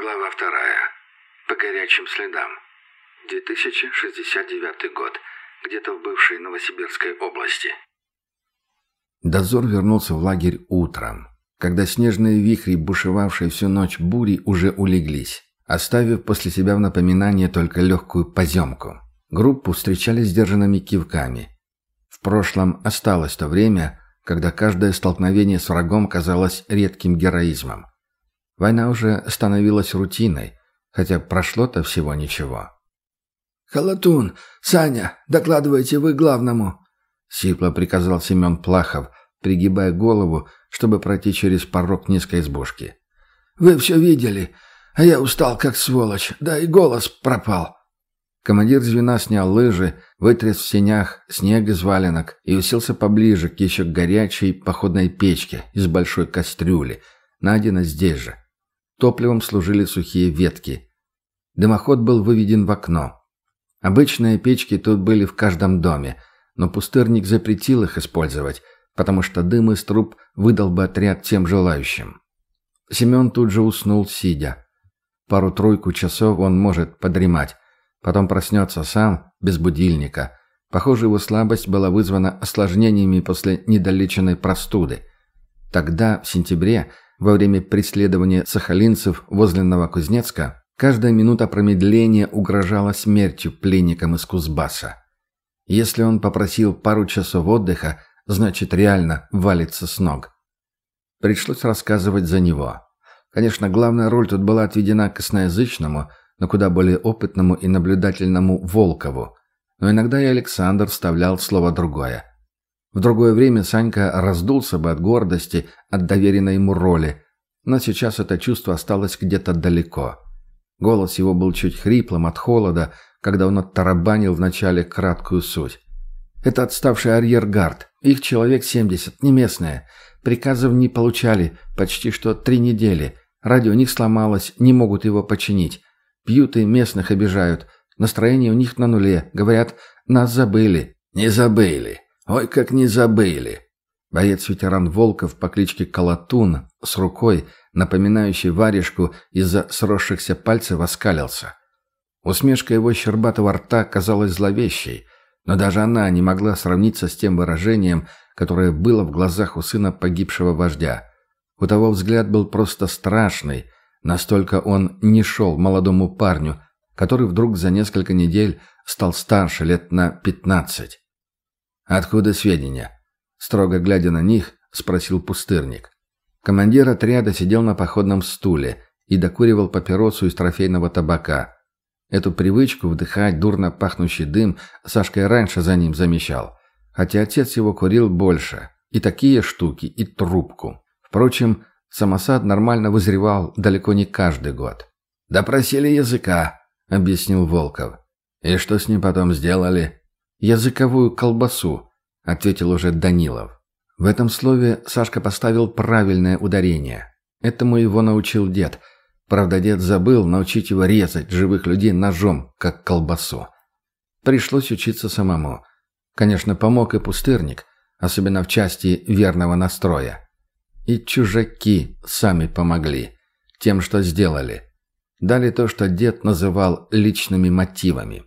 Глава вторая. По горячим следам. 2069 год. Где-то в бывшей Новосибирской области. Дозор вернулся в лагерь утром, когда снежные вихри, бушевавшие всю ночь бури, уже улеглись, оставив после себя в напоминание только легкую поземку. Группу встречали сдержанными кивками. В прошлом осталось то время, когда каждое столкновение с врагом казалось редким героизмом. Война уже становилась рутиной, хотя прошло-то всего ничего. «Халатун! Саня! Докладывайте вы главному!» Сипло приказал Семен Плахов, пригибая голову, чтобы пройти через порог низкой избушки. «Вы все видели, а я устал как сволочь, да и голос пропал». Командир звена снял лыжи, вытряс в сенях снег из валенок и уселся поближе к еще горячей походной печке из большой кастрюли, найденной здесь же. Топливом служили сухие ветки. Дымоход был выведен в окно. Обычные печки тут были в каждом доме, но пустырник запретил их использовать, потому что дым из труб выдал бы отряд тем желающим. Семен тут же уснул, сидя. Пару-тройку часов он может подремать, потом проснется сам, без будильника. Похоже, его слабость была вызвана осложнениями после недолеченной простуды. Тогда, в сентябре, во время преследования сахалинцев возле Новокузнецка каждая минута промедления угрожала смертью пленникам из Кузбасса. Если он попросил пару часов отдыха, значит реально валится с ног. Пришлось рассказывать за него. Конечно, главная роль тут была отведена косноязычному, но куда более опытному и наблюдательному Волкову. Но иногда и Александр вставлял слово другое. В другое время Санька раздулся бы от гордости, от доверенной ему роли, но сейчас это чувство осталось где-то далеко. Голос его был чуть хриплым от холода, когда он оттарабанил вначале краткую суть. Это отставший арьергард, их человек 70, не местные. Приказов не получали почти что три недели. Радио у них сломалось, не могут его починить. Пьют и местных обижают. Настроение у них на нуле. Говорят, нас забыли. Не забыли. Ой, как не забыли. Боец-ветеран Волков по кличке Колотун с рукой, напоминающей варежку из-за сросшихся пальцев, оскалился. Усмешка его щербатого рта казалась зловещей, но даже она не могла сравниться с тем выражением, которое было в глазах у сына погибшего вождя. У того взгляд был просто страшный, настолько он не шел молодому парню, который вдруг за несколько недель стал старше лет на пятнадцать. «Откуда сведения?» Строго глядя на них, спросил пустырник. Командир отряда сидел на походном стуле и докуривал папиросу из трофейного табака. Эту привычку вдыхать дурно пахнущий дым Сашка и раньше за ним замечал. Хотя отец его курил больше. И такие штуки, и трубку. Впрочем, самосад нормально вызревал далеко не каждый год. «Допросили языка», — объяснил Волков. «И что с ним потом сделали?» «Языковую колбасу», — ответил уже Данилов. В этом слове Сашка поставил правильное ударение. Этому его научил дед. Правда, дед забыл научить его резать живых людей ножом, как колбасу. Пришлось учиться самому. Конечно, помог и пустырник, особенно в части верного настроя. И чужаки сами помогли. Тем, что сделали. Дали то, что дед называл личными мотивами.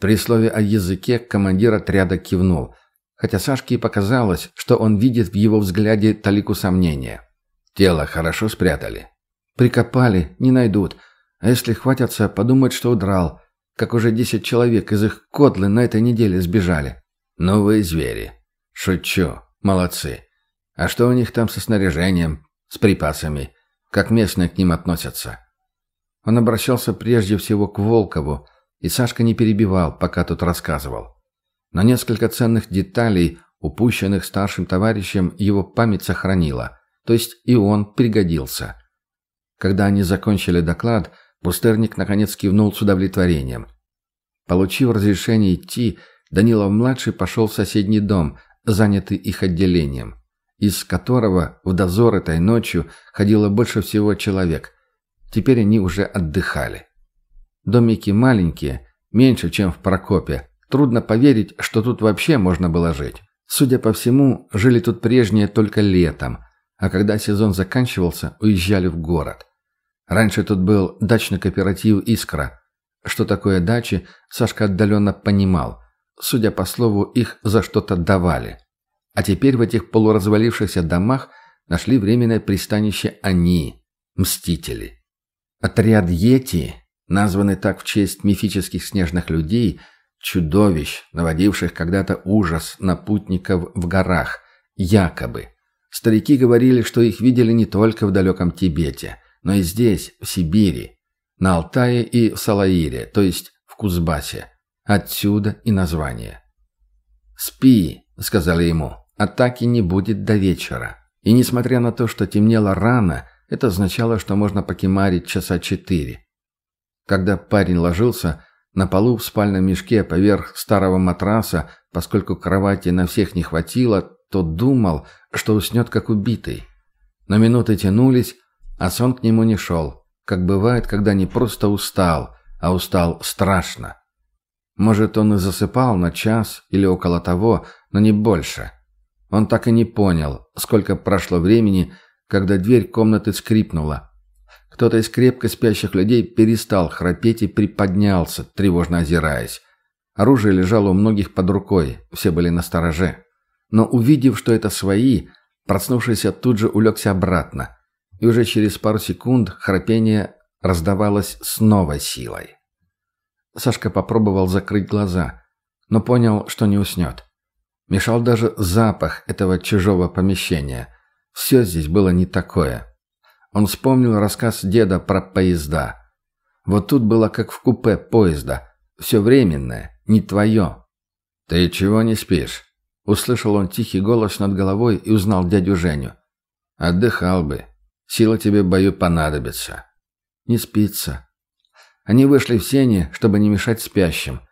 При слове о языке командир отряда кивнул, хотя Сашке и показалось, что он видит в его взгляде талику сомнения. «Тело хорошо спрятали?» «Прикопали, не найдут. А если хватятся, подумают, что удрал, как уже десять человек из их кодлы на этой неделе сбежали». «Новые звери. Шучу. Молодцы. А что у них там со снаряжением, с припасами? Как местные к ним относятся?» Он обращался прежде всего к Волкову, и Сашка не перебивал, пока тот рассказывал. Но несколько ценных деталей, упущенных старшим товарищем, его память сохранила, то есть и он пригодился. Когда они закончили доклад, Пустырник наконец кивнул с удовлетворением. Получив разрешение идти, Данилов-младший пошел в соседний дом, занятый их отделением, из которого в дозор этой ночью ходило больше всего человек. Теперь они уже отдыхали. Домики маленькие, меньше, чем в Прокопе. Трудно поверить, что тут вообще можно было жить. Судя по всему, жили тут прежние только летом, а когда сезон заканчивался, уезжали в город. Раньше тут был дачный кооператив «Искра». Что такое дачи, Сашка отдаленно понимал. Судя по слову, их за что-то давали. А теперь в этих полуразвалившихся домах нашли временное пристанище они, мстители. Отряд Йети, названный так в честь мифических снежных людей, чудовищ, наводивших когда-то ужас на путников в горах, якобы. Старики говорили, что их видели не только в далеком Тибете, но и здесь, в Сибири, на Алтае и в Салаире, то есть в Кузбассе. Отсюда и название. «Спи», — сказали ему, — «атаки не будет до вечера». И несмотря на то, что темнело рано, это означало, что можно покемарить часа четыре. Когда парень ложился, на полу в спальном мешке поверх старого матраса, поскольку кровати на всех не хватило, то думал, что уснет как убитый. Но минуты тянулись, а сон к нему не шел, как бывает, когда не просто устал, а устал страшно. Может, он и засыпал на час или около того, но не больше. Он так и не понял, сколько прошло времени, когда дверь комнаты скрипнула. Кто-то из крепко спящих людей перестал храпеть и приподнялся, тревожно озираясь. Оружие лежало у многих под рукой, все были на стороже. Но увидев, что это свои, проснувшийся тут же улегся обратно. И уже через пару секунд храпение раздавалось с новой силой. Сашка попробовал закрыть глаза, но понял, что не уснет. Мешал даже запах этого чужого помещения. Все здесь было не такое. Он вспомнил рассказ деда про поезда. Вот тут было как в купе поезда. Все временное, не твое. «Ты чего не спишь?» Услышал он тихий голос над головой и узнал дядю Женю. «Отдыхал бы. Сила тебе, бою, понадобится». «Не спится». Они вышли в сени, чтобы не мешать спящим.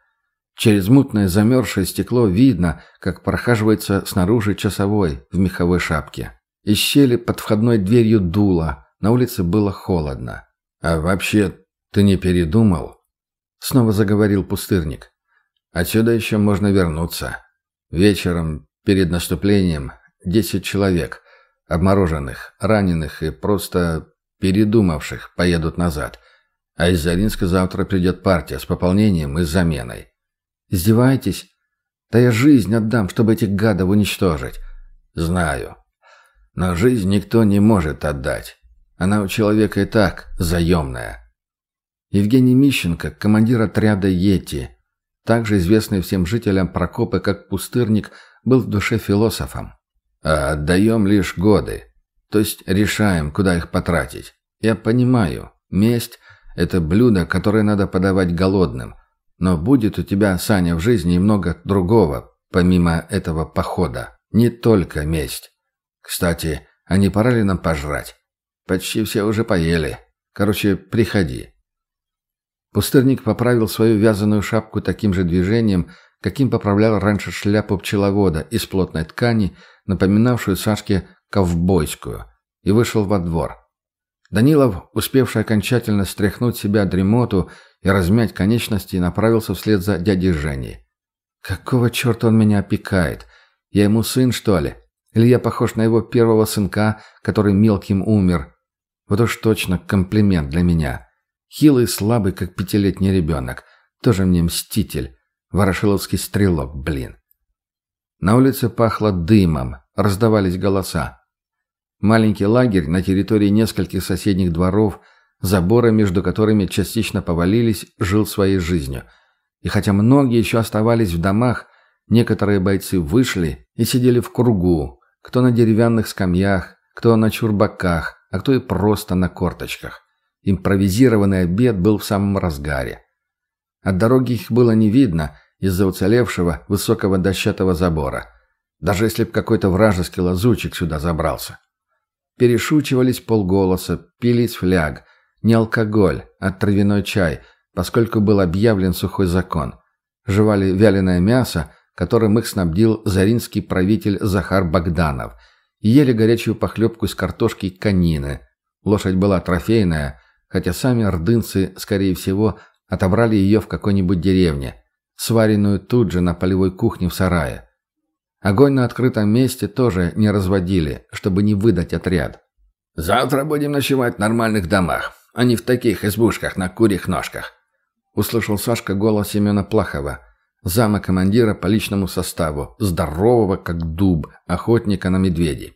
Через мутное замерзшее стекло видно, как прохаживается снаружи часовой в меховой шапке. Из щели под входной дверью дуло, на улице было холодно. «А вообще, ты не передумал?» Снова заговорил пустырник. «Отсюда еще можно вернуться. Вечером, перед наступлением, десять человек, обмороженных, раненых и просто передумавших, поедут назад. А из Заринска завтра придет партия с пополнением и заменой. Издеваетесь? Да я жизнь отдам, чтобы этих гадов уничтожить. Знаю. Но жизнь никто не может отдать. Она у человека и так заемная. Евгений Мищенко, командир отряда «Йети», также известный всем жителям Прокопы как пустырник, был в душе философом. А отдаем лишь годы. То есть решаем, куда их потратить. Я понимаю, месть – это блюдо, которое надо подавать голодным – но будет у тебя, Саня, в жизни много другого, помимо этого похода. Не только месть. Кстати, а не пора ли нам пожрать? Почти все уже поели. Короче, приходи. Пустырник поправил свою вязаную шапку таким же движением, каким поправлял раньше шляпу пчеловода из плотной ткани, напоминавшую Сашке ковбойскую, и вышел во двор. Данилов, успевший окончательно стряхнуть себя дремоту и размять конечности, направился вслед за дядей Женей. «Какого черта он меня опекает? Я ему сын, что ли? Или я похож на его первого сынка, который мелким умер? Вот уж точно комплимент для меня. Хилый и слабый, как пятилетний ребенок. Тоже мне мститель. Ворошиловский стрелок, блин». На улице пахло дымом, раздавались голоса. Маленький лагерь на территории нескольких соседних дворов, заборы между которыми частично повалились, жил своей жизнью. И хотя многие еще оставались в домах, некоторые бойцы вышли и сидели в кругу, кто на деревянных скамьях, кто на чурбаках, а кто и просто на корточках. Импровизированный обед был в самом разгаре. От дороги их было не видно из-за уцелевшего высокого дощатого забора, даже если б какой-то вражеский лазучик сюда забрался. Перешучивались полголоса, пили из фляг. Не алкоголь, а травяной чай, поскольку был объявлен сухой закон. Жевали вяленое мясо, которым их снабдил заринский правитель Захар Богданов. Ели горячую похлебку из картошки и конины. Лошадь была трофейная, хотя сами ордынцы, скорее всего, отобрали ее в какой-нибудь деревне, сваренную тут же на полевой кухне в сарае. Огонь на открытом месте тоже не разводили, чтобы не выдать отряд. «Завтра будем ночевать в нормальных домах. а не в таких избушках на курьих ножках. Услышал Сашка голос Семена Плахова, зама командира по личному составу, здорового как дуб, охотника на медведей.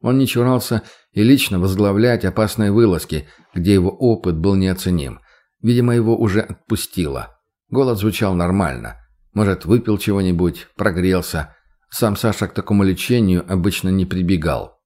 Он не чурался и лично возглавлять опасные вылазки, где его опыт был неоценим. Видимо, его уже отпустило. Голос звучал нормально. Может, выпил чего-нибудь, прогрелся. Сам Саша к такому лечению обычно не прибегал.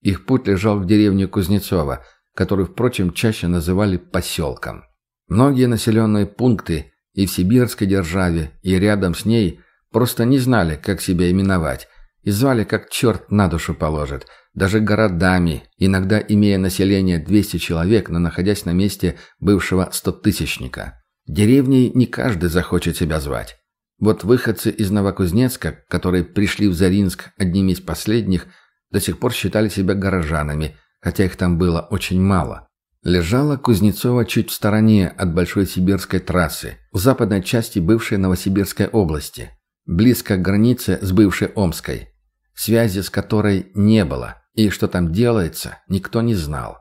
Их путь лежал в деревню Кузнецова, которую, впрочем, чаще называли поселком. Многие населенные пункты и в сибирской державе, и рядом с ней просто не знали, как себя именовать, и звали как черт на душу положит, даже городами, иногда имея население 200 человек, но находясь на месте бывшего стотысячника. Деревней не каждый захочет себя звать. Вот выходцы из Новокузнецка, которые пришли в Заринск одними из последних, до сих пор считали себя горожанами, хотя их там было очень мало. Лежала Кузнецова чуть в стороне от Большой Сибирской трассы, в западной части бывшей Новосибирской области, близко к границе с бывшей Омской, связи с которой не было, и что там делается, никто не знал.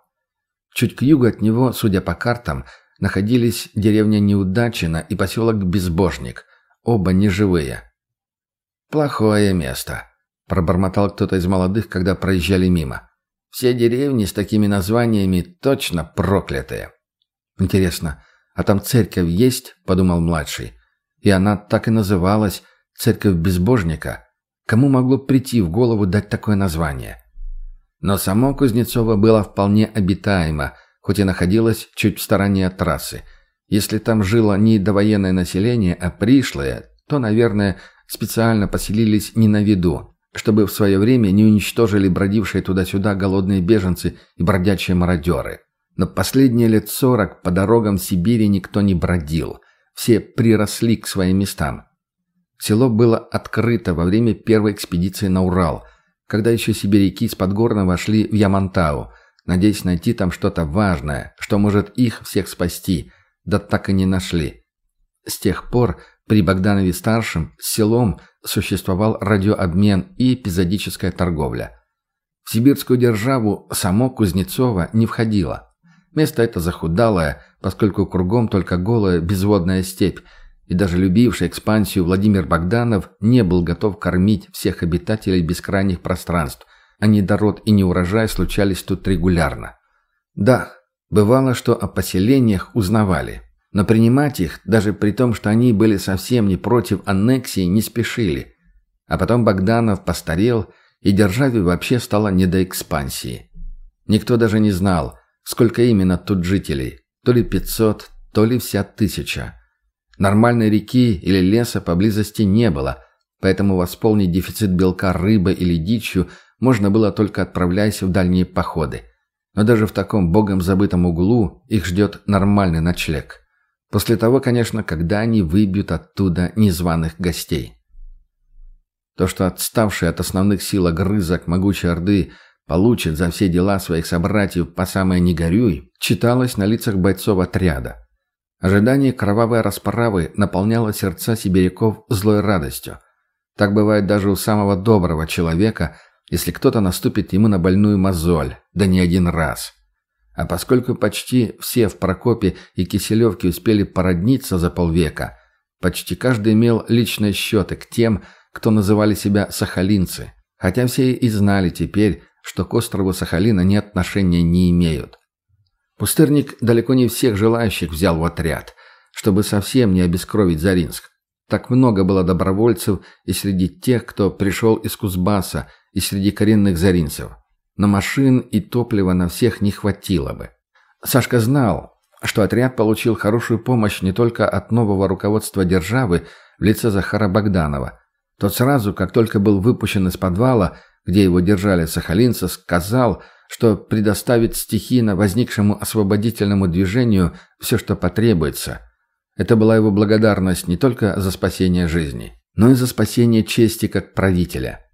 Чуть к югу от него, судя по картам, находились деревня Неудачина и поселок Безбожник, оба неживые. «Плохое место», – пробормотал кто-то из молодых, когда проезжали мимо. Все деревни с такими названиями точно проклятые. Интересно, а там церковь есть? Подумал младший. И она так и называлась «Церковь безбожника». Кому могло прийти в голову дать такое название? Но само Кузнецово было вполне обитаемо, хоть и находилось чуть в стороне от трассы. Если там жило не довоенное население, а пришлое, то, наверное, специально поселились не на виду, чтобы в свое время не уничтожили бродившие туда-сюда голодные беженцы и бродячие мародеры. Но последние лет сорок по дорогам Сибири никто не бродил. Все приросли к своим местам. Село было открыто во время первой экспедиции на Урал, когда еще сибиряки с Подгорного шли в Ямантау, надеясь найти там что-то важное, что может их всех спасти, да так и не нашли. С тех пор при Богданове-старшем с селом существовал радиообмен и эпизодическая торговля. В сибирскую державу само Кузнецово не входило. Место это захудалое, поскольку кругом только голая безводная степь, и даже любивший экспансию Владимир Богданов не был готов кормить всех обитателей бескрайних пространств, а недород и неурожай случались тут регулярно. Да, бывало, что о поселениях узнавали, но принимать их, даже при том, что они были совсем не против аннексии, не спешили. А потом Богданов постарел, и державе вообще стало не до экспансии. Никто даже не знал, сколько именно тут жителей. То ли 500, то ли вся тысяча. Нормальной реки или леса поблизости не было, поэтому восполнить дефицит белка рыбой или дичью можно было только отправляясь в дальние походы. Но даже в таком богом забытом углу их ждет нормальный ночлег. После того, конечно, когда они выбьют оттуда незваных гостей. То, что отставший от основных сил огрызок могучей Орды получит за все дела своих собратьев по самой не горюй, читалось на лицах бойцов отряда. Ожидание кровавой расправы наполняло сердца сибиряков злой радостью. Так бывает даже у самого доброго человека, если кто-то наступит ему на больную мозоль, да не один раз. А поскольку почти все в Прокопе и Киселевке успели породниться за полвека, почти каждый имел личные счеты к тем, кто называли себя сахалинцы, хотя все и знали теперь, что к острову Сахалин они отношения не имеют. Пустырник далеко не всех желающих взял в отряд, чтобы совсем не обескровить Заринск. Так много было добровольцев и среди тех, кто пришел из Кузбасса, и среди коренных заринцев но машин и топлива на всех не хватило бы. Сашка знал, что отряд получил хорошую помощь не только от нового руководства державы в лице Захара Богданова. Тот сразу, как только был выпущен из подвала, где его держали сахалинцы, сказал, что предоставит стихийно возникшему освободительному движению все, что потребуется. Это была его благодарность не только за спасение жизни, но и за спасение чести как правителя.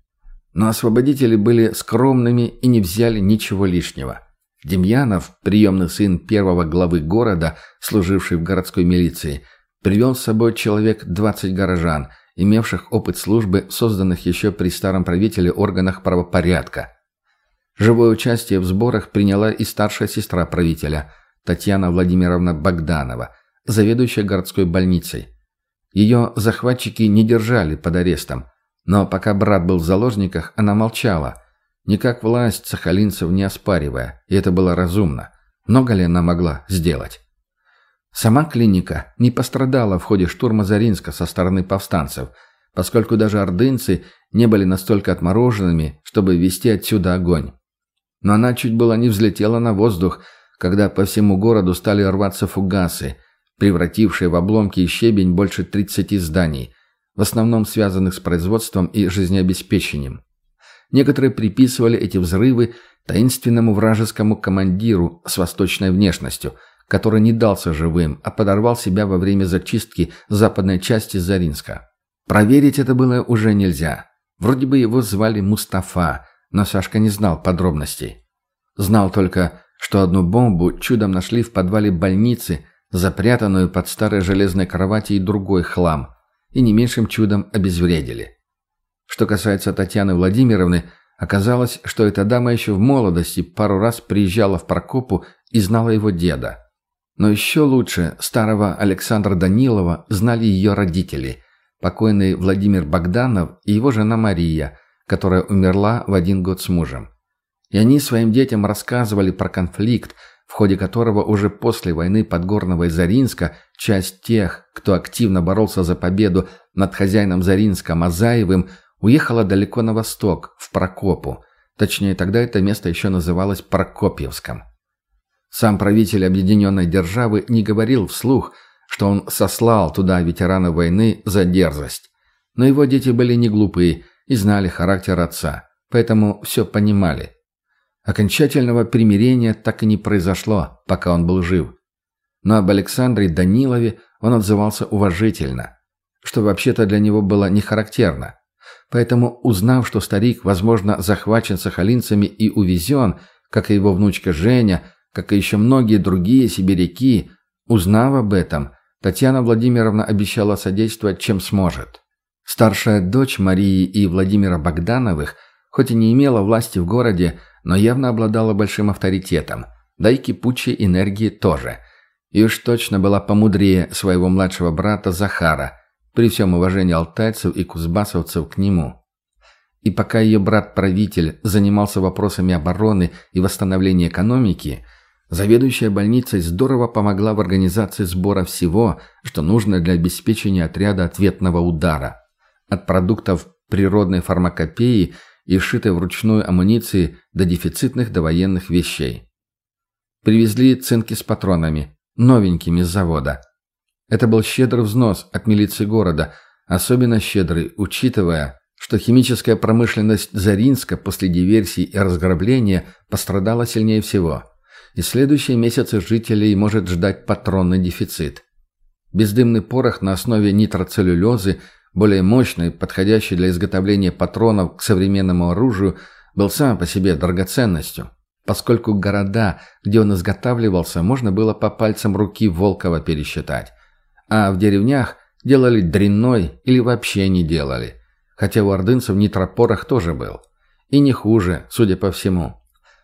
Но освободители были скромными и не взяли ничего лишнего. Демьянов, приемный сын первого главы города, служивший в городской милиции, привел с собой человек 20 горожан, имевших опыт службы созданных еще при старом правителе органах правопорядка. Живое участие в сборах приняла и старшая сестра правителя, Татьяна Владимировна Богданова, заведующая городской больницей. Ее захватчики не держали под арестом, но пока брат был в заложниках, она молчала, никак власть сахалинцев не оспаривая, и это было разумно. Много ли она могла сделать? Сама клиника не пострадала в ходе штурма Заринска со стороны повстанцев, поскольку даже ордынцы не были настолько отмороженными, чтобы вести отсюда огонь. Но она чуть было не взлетела на воздух, когда по всему городу стали рваться фугасы, превратившие в обломки и щебень больше 30 зданий, в основном связанных с производством и жизнеобеспечением. Некоторые приписывали эти взрывы таинственному вражескому командиру с восточной внешностью – который не дался живым, а подорвал себя во время зачистки западной части Заринска. Проверить это было уже нельзя. Вроде бы его звали Мустафа, но Сашка не знал подробностей. Знал только, что одну бомбу чудом нашли в подвале больницы, запрятанную под старой железной кроватью и другой хлам, и не меньшим чудом обезвредили. Что касается Татьяны Владимировны, оказалось, что эта дама еще в молодости пару раз приезжала в Прокопу и знала его деда. Но еще лучше старого Александра Данилова знали ее родители, покойный Владимир Богданов и его жена Мария, которая умерла в один год с мужем. И они своим детям рассказывали про конфликт, в ходе которого уже после войны Подгорного и Заринска часть тех, кто активно боролся за победу над хозяином Заринска Мазаевым, уехала далеко на восток, в Прокопу. Точнее, тогда это место еще называлось Прокопьевском. Сам правитель объединенной державы не говорил вслух, что он сослал туда ветерана войны за дерзость. Но его дети были не глупые и знали характер отца, поэтому все понимали. Окончательного примирения так и не произошло, пока он был жив. Но об Александре Данилове он отзывался уважительно, что вообще-то для него было не характерно. Поэтому, узнав, что старик, возможно, захвачен сахалинцами и увезен, как и его внучка Женя, как и еще многие другие сибиряки, узнав об этом, Татьяна Владимировна обещала содействовать, чем сможет. Старшая дочь Марии и Владимира Богдановых, хоть и не имела власти в городе, но явно обладала большим авторитетом, да и кипучей энергии тоже. И уж точно была помудрее своего младшего брата Захара, при всем уважении алтайцев и кузбассовцев к нему. И пока ее брат-правитель занимался вопросами обороны и восстановления экономики – Заведующая больницей здорово помогла в организации сбора всего, что нужно для обеспечения отряда ответного удара. От продуктов природной фармакопеи и сшитой вручную амуниции до дефицитных довоенных вещей. Привезли цинки с патронами, новенькими с завода. Это был щедрый взнос от милиции города, особенно щедрый, учитывая, что химическая промышленность Заринска после диверсий и разграбления пострадала сильнее всего – и следующие месяцы жителей может ждать патронный дефицит. Бездымный порох на основе нитроцеллюлезы, более мощный, подходящий для изготовления патронов к современному оружию, был сам по себе драгоценностью, поскольку города, где он изготавливался, можно было по пальцам руки Волкова пересчитать. А в деревнях делали дрянной или вообще не делали. Хотя у ордынцев нитропорох тоже был. И не хуже, судя по всему.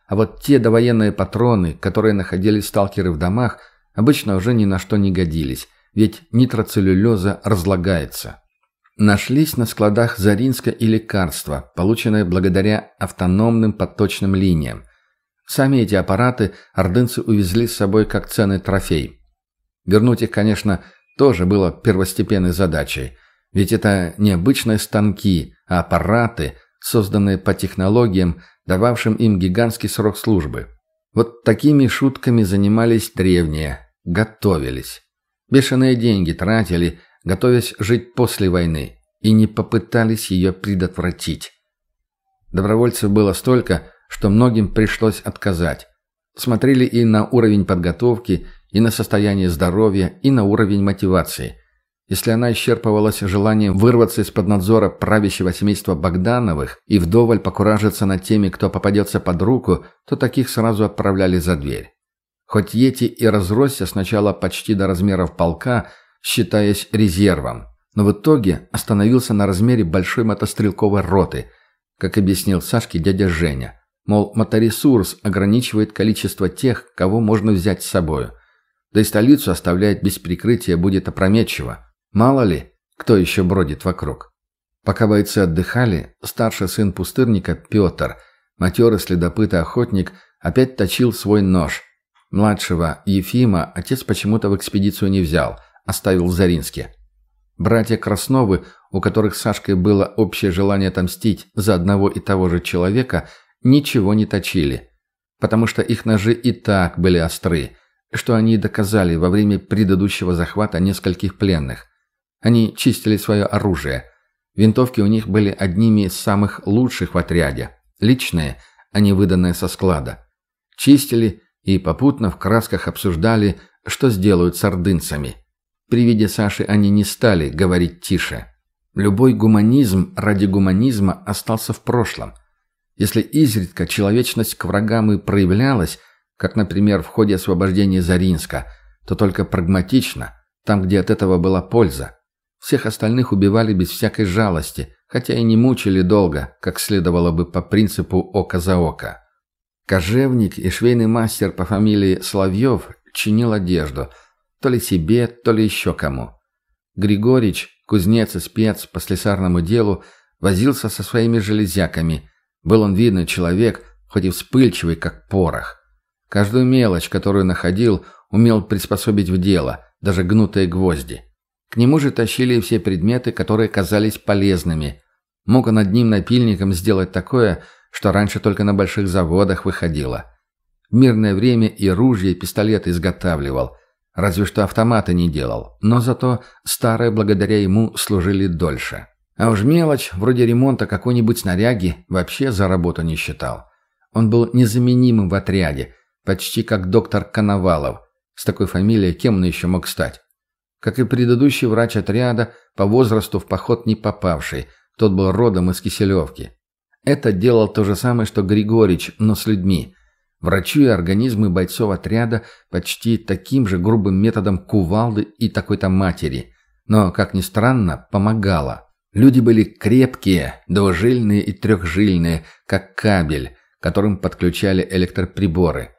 А вот те довоенные патроны, которые находили сталкеры в домах, обычно уже ни на что не годились, ведь нитроцеллюлеза разлагается. Нашлись на складах Заринска и лекарства, полученные благодаря автономным подточным линиям. Сами эти аппараты ордынцы увезли с собой как ценный трофей. Вернуть их, конечно, тоже было первостепенной задачей, ведь это не обычные станки, а аппараты, созданные по технологиям, дававшим им гигантский срок службы. Вот такими шутками занимались древние, готовились. Бешеные деньги тратили, готовясь жить после войны, и не попытались ее предотвратить. Добровольцев было столько, что многим пришлось отказать. Смотрели и на уровень подготовки, и на состояние здоровья, и на уровень мотивации. Если она исчерпывалась желанием вырваться из-под надзора правящего семейства Богдановых и вдоволь покуражиться над теми, кто попадется под руку, то таких сразу отправляли за дверь. Хоть Йети и разросся сначала почти до размеров полка, считаясь резервом, но в итоге остановился на размере большой мотострелковой роты, как объяснил Сашке дядя Женя. Мол, моторесурс ограничивает количество тех, кого можно взять с собою. Да и столицу оставлять без прикрытия будет опрометчиво. Мало ли, кто еще бродит вокруг. Пока бойцы отдыхали, старший сын пустырника Петр, матерый следопыт охотник, опять точил свой нож. Младшего Ефима отец почему-то в экспедицию не взял, оставил в Заринске. Братья Красновы, у которых с Сашкой было общее желание отомстить за одного и того же человека, ничего не точили, потому что их ножи и так были остры, что они доказали во время предыдущего захвата нескольких пленных. Они чистили свое оружие. Винтовки у них были одними из самых лучших в отряде. Личные, а не выданные со склада. Чистили и попутно в красках обсуждали, что сделают с ордынцами. При виде Саши они не стали говорить тише. Любой гуманизм ради гуманизма остался в прошлом. Если изредка человечность к врагам и проявлялась, как, например, в ходе освобождения Заринска, то только прагматично, там, где от этого была польза. Всех остальных убивали без всякой жалости, хотя и не мучили долго, как следовало бы по принципу око за око. Кожевник и швейный мастер по фамилии Соловьев чинил одежду, то ли себе, то ли еще кому. Григорич, кузнец и спец по слесарному делу, возился со своими железяками – был он видный человек, хоть и вспыльчивый, как порох. Каждую мелочь, которую находил, умел приспособить в дело, даже гнутые гвозди. К нему же тащили все предметы, которые казались полезными. Мог он одним напильником сделать такое, что раньше только на больших заводах выходило. В мирное время и ружья, и пистолеты изготавливал. Разве что автоматы не делал, но зато старые благодаря ему служили дольше. А уж мелочь, вроде ремонта какой-нибудь снаряги, вообще за работу не считал. Он был незаменимым в отряде, почти как доктор Коновалов. С такой фамилией кем он еще мог стать? Как и предыдущий врач отряда, по возрасту в поход не попавший, тот был родом из Киселевки. Это делал то же самое, что Григорич, но с людьми. Врачуя организмы бойцов отряда почти таким же грубым методом кувалды и такой-то матери. Но, как ни странно, помогало. Люди были крепкие, двужильные и трехжильные, как кабель, которым подключали электроприборы.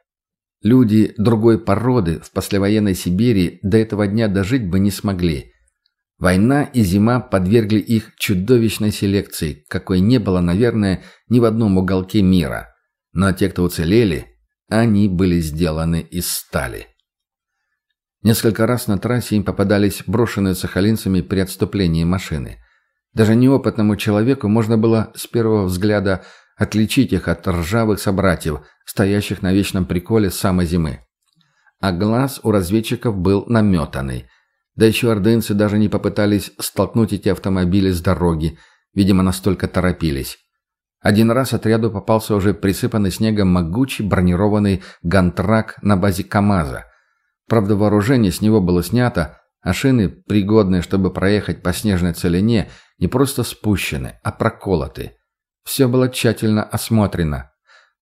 Люди другой породы в послевоенной Сибири до этого дня дожить бы не смогли. Война и зима подвергли их чудовищной селекции, какой не было, наверное, ни в одном уголке мира. Но те, кто уцелели, они были сделаны из стали. Несколько раз на трассе им попадались брошенные сахалинцами при отступлении машины – даже неопытному человеку можно было с первого взгляда отличить их от ржавых собратьев, стоящих на вечном приколе с самой зимы. А глаз у разведчиков был наметанный. Да еще ордынцы даже не попытались столкнуть эти автомобили с дороги, видимо, настолько торопились. Один раз отряду попался уже присыпанный снегом могучий бронированный гантрак на базе КАМАЗа. Правда, вооружение с него было снято, а шины, пригодные, чтобы проехать по снежной целине, не просто спущены, а проколоты. Все было тщательно осмотрено.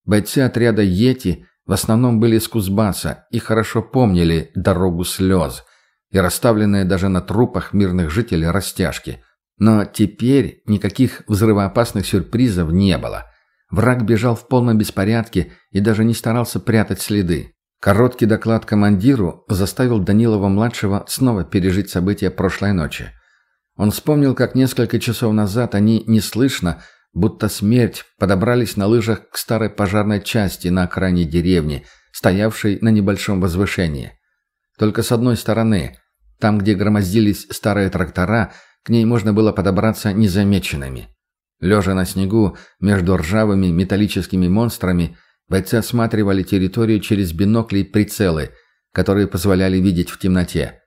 Бойцы отряда «Йети» в основном были из Кузбасса и хорошо помнили дорогу слез и расставленные даже на трупах мирных жителей растяжки. Но теперь никаких взрывоопасных сюрпризов не было. Враг бежал в полном беспорядке и даже не старался прятать следы. Короткий доклад командиру заставил Данилова-младшего снова пережить события прошлой ночи. Он вспомнил, как несколько часов назад они неслышно, будто смерть, подобрались на лыжах к старой пожарной части на окраине деревни, стоявшей на небольшом возвышении. Только с одной стороны, там, где громоздились старые трактора, к ней можно было подобраться незамеченными. Лежа на снегу между ржавыми металлическими монстрами, Бойцы осматривали территорию через бинокли и прицелы, которые позволяли видеть в темноте.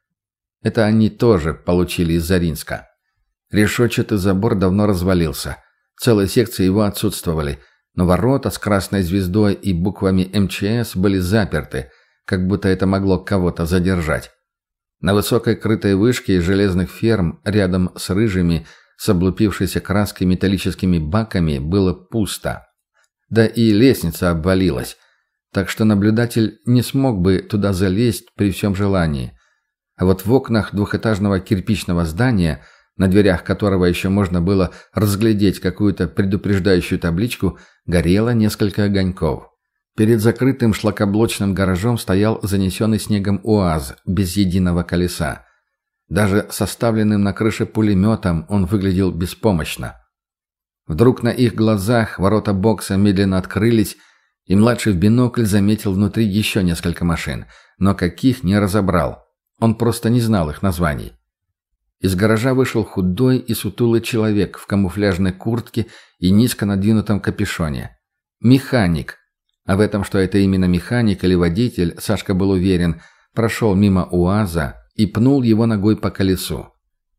Это они тоже получили из Заринска. Решетчатый забор давно развалился. Целые секции его отсутствовали, но ворота с красной звездой и буквами МЧС были заперты, как будто это могло кого-то задержать. На высокой крытой вышке из железных ферм рядом с рыжими, с облупившейся краской металлическими баками было пусто. Да и лестница обвалилась, так что наблюдатель не смог бы туда залезть при всем желании. А вот в окнах двухэтажного кирпичного здания на дверях которого еще можно было разглядеть какую-то предупреждающую табличку, горело несколько огоньков. Перед закрытым шлакоблочным гаражом стоял занесенный снегом УАЗ без единого колеса. Даже составленным на крыше пулеметом он выглядел беспомощно. Вдруг на их глазах ворота бокса медленно открылись, и младший в бинокль заметил внутри еще несколько машин, но каких не разобрал. Он просто не знал их названий. Из гаража вышел худой и сутулый человек в камуфляжной куртке и низко надвинутом капюшоне. Механик. А в этом, что это именно механик или водитель, Сашка был уверен, прошел мимо УАЗа и пнул его ногой по колесу.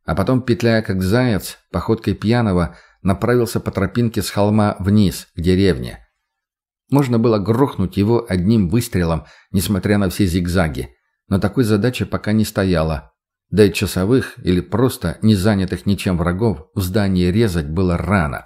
А потом, петляя как заяц, походкой пьяного, направился по тропинке с холма вниз, к деревне. Можно было грохнуть его одним выстрелом, несмотря на все зигзаги. Но такой задачи пока не стояла. Да и часовых или просто не занятых ничем врагов в здании резать было рано.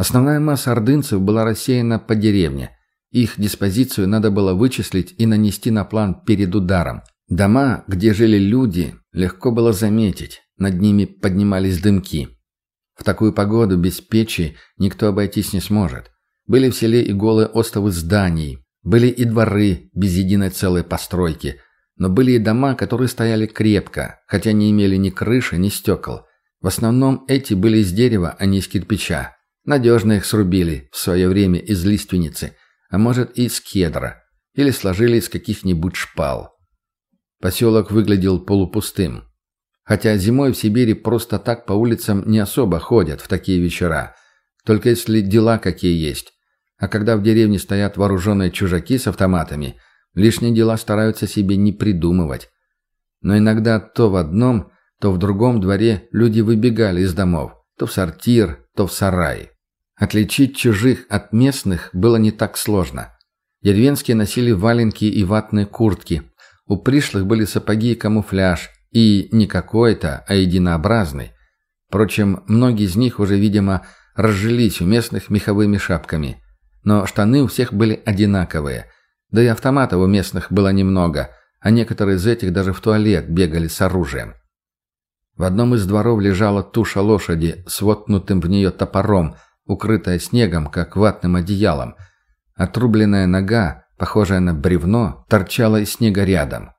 Основная масса ордынцев была рассеяна по деревне. Их диспозицию надо было вычислить и нанести на план перед ударом. Дома, где жили люди, легко было заметить. Над ними поднимались дымки. В такую погоду без печи никто обойтись не сможет. Были в селе и голые остовы зданий, были и дворы без единой целой постройки, но были и дома, которые стояли крепко, хотя не имели ни крыши, ни стекол. В основном эти были из дерева, а не из кирпича. Надежно их срубили в свое время из лиственницы, а может и из кедра, или сложили из каких-нибудь шпал. Поселок выглядел полупустым. Хотя зимой в Сибири просто так по улицам не особо ходят в такие вечера. Только если дела какие есть. А когда в деревне стоят вооруженные чужаки с автоматами, лишние дела стараются себе не придумывать. Но иногда то в одном, то в другом дворе люди выбегали из домов, то в сортир, то в сарай. Отличить чужих от местных было не так сложно. Деревенские носили валенки и ватные куртки. У пришлых были сапоги и камуфляж, и не какой-то, а единообразный. Впрочем, многие из них уже, видимо, разжились у местных меховыми шапками – но штаны у всех были одинаковые. Да и автоматов у местных было немного, а некоторые из этих даже в туалет бегали с оружием. В одном из дворов лежала туша лошади с воткнутым в нее топором, укрытая снегом, как ватным одеялом. Отрубленная нога, похожая на бревно, торчала из снега рядом.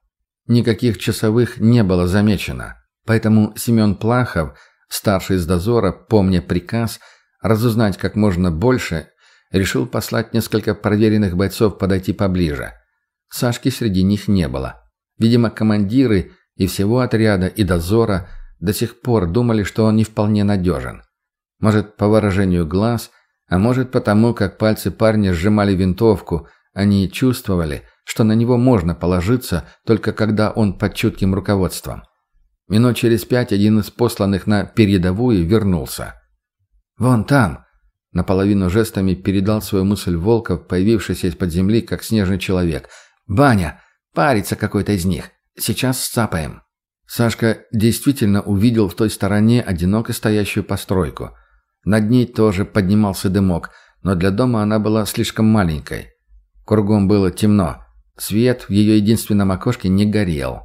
Никаких часовых не было замечено, поэтому Семен Плахов, старший из дозора, помня приказ, разузнать как можно больше решил послать несколько проверенных бойцов подойти поближе. Сашки среди них не было. Видимо, командиры и всего отряда, и дозора до сих пор думали, что он не вполне надежен. Может, по выражению глаз, а может, потому, как пальцы парня сжимали винтовку, они чувствовали, что на него можно положиться, только когда он под чутким руководством. Минут через пять один из посланных на передовую вернулся. «Вон там», Наполовину жестами передал свою мысль Волков, появившийся из-под земли, как снежный человек. «Баня! Парится какой-то из них. Сейчас сцапаем». Сашка действительно увидел в той стороне одиноко стоящую постройку. Над ней тоже поднимался дымок, но для дома она была слишком маленькой. Кругом было темно. Свет в ее единственном окошке не горел.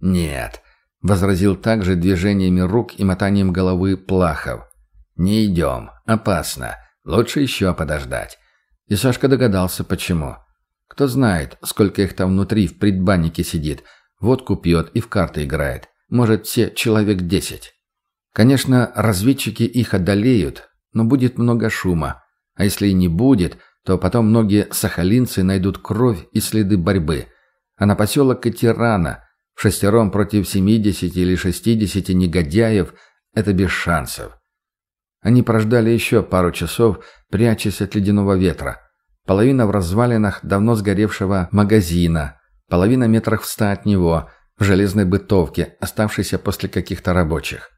«Нет», — возразил также движениями рук и мотанием головы Плахов. «Не идем. Опасно. Лучше еще подождать». И Сашка догадался, почему. Кто знает, сколько их там внутри в предбаннике сидит. Водку пьет и в карты играет. Может, все человек десять. Конечно, разведчики их одолеют, но будет много шума. А если и не будет, то потом многие сахалинцы найдут кровь и следы борьбы. А на поселок идти рано. В шестером против семидесяти или шестидесяти негодяев – это без шансов. Они прождали еще пару часов, прячась от ледяного ветра. Половина в развалинах давно сгоревшего магазина, половина метрах в ста от него, в железной бытовке, оставшейся после каких-то рабочих.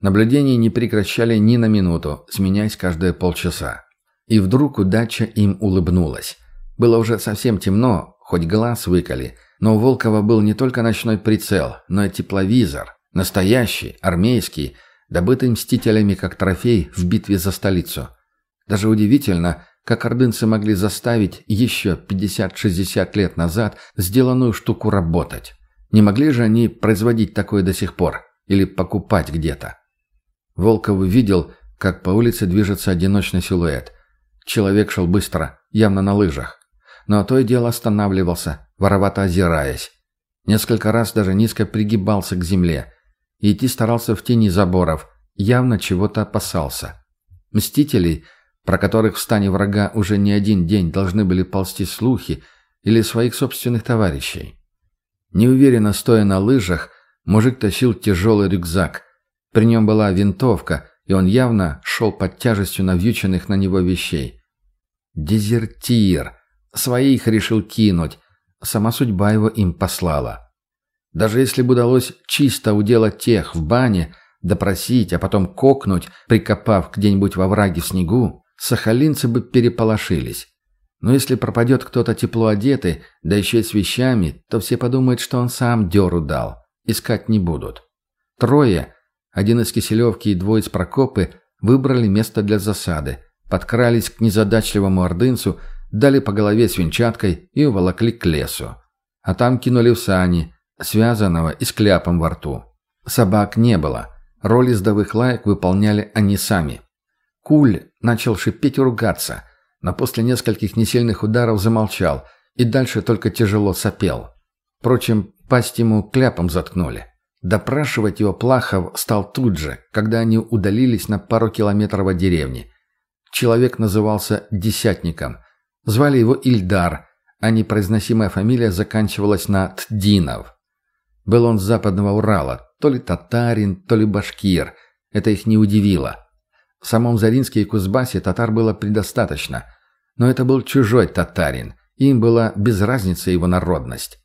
Наблюдения не прекращали ни на минуту, сменяясь каждые полчаса. И вдруг удача им улыбнулась. Было уже совсем темно, хоть глаз выколи, но у Волкова был не только ночной прицел, но и тепловизор. Настоящий, армейский – добытый мстителями как трофей в битве за столицу. Даже удивительно, как ордынцы могли заставить еще 50-60 лет назад сделанную штуку работать. Не могли же они производить такое до сих пор? или покупать где-то. Волков видел, как по улице движется одиночный силуэт. Человек шел быстро, явно на лыжах. Но то и дело останавливался, воровато озираясь. Несколько раз даже низко пригибался к земле. И идти старался в тени заборов, явно чего-то опасался. Мстителей, про которых в стане врага уже не один день должны были ползти слухи, или своих собственных товарищей. Неуверенно стоя на лыжах, мужик тащил тяжелый рюкзак. При нем была винтовка, и он явно шел под тяжестью навьюченных на него вещей. Дезертир. Своих решил кинуть. Сама судьба его им послала. Даже если бы удалось чисто уделать тех в бане, допросить, а потом кокнуть, прикопав где-нибудь во враге в снегу, сахалинцы бы переполошились. Но если пропадет кто-то тепло одетый, да еще и с вещами, то все подумают, что он сам дёру дал. Искать не будут. Трое, один из Киселевки и двое из Прокопы, выбрали место для засады, подкрались к незадачливому ордынцу, дали по голове свинчаткой и уволокли к лесу. А там кинули в сани, связанного и с кляпом во рту. Собак не было. Роль издовых лаек выполняли они сами. Куль начал шипеть и ругаться, но после нескольких несильных ударов замолчал и дальше только тяжело сопел. Впрочем, пасть ему кляпом заткнули. Допрашивать его Плахов стал тут же, когда они удалились на пару километров от деревни. Человек назывался Десятником. Звали его Ильдар, а непроизносимая фамилия заканчивалась на Тдинов. Был он с западного Урала, то ли татарин, то ли башкир. Это их не удивило. В самом Заринске и Кузбассе татар было предостаточно. Но это был чужой татарин. Им была без разницы его народность.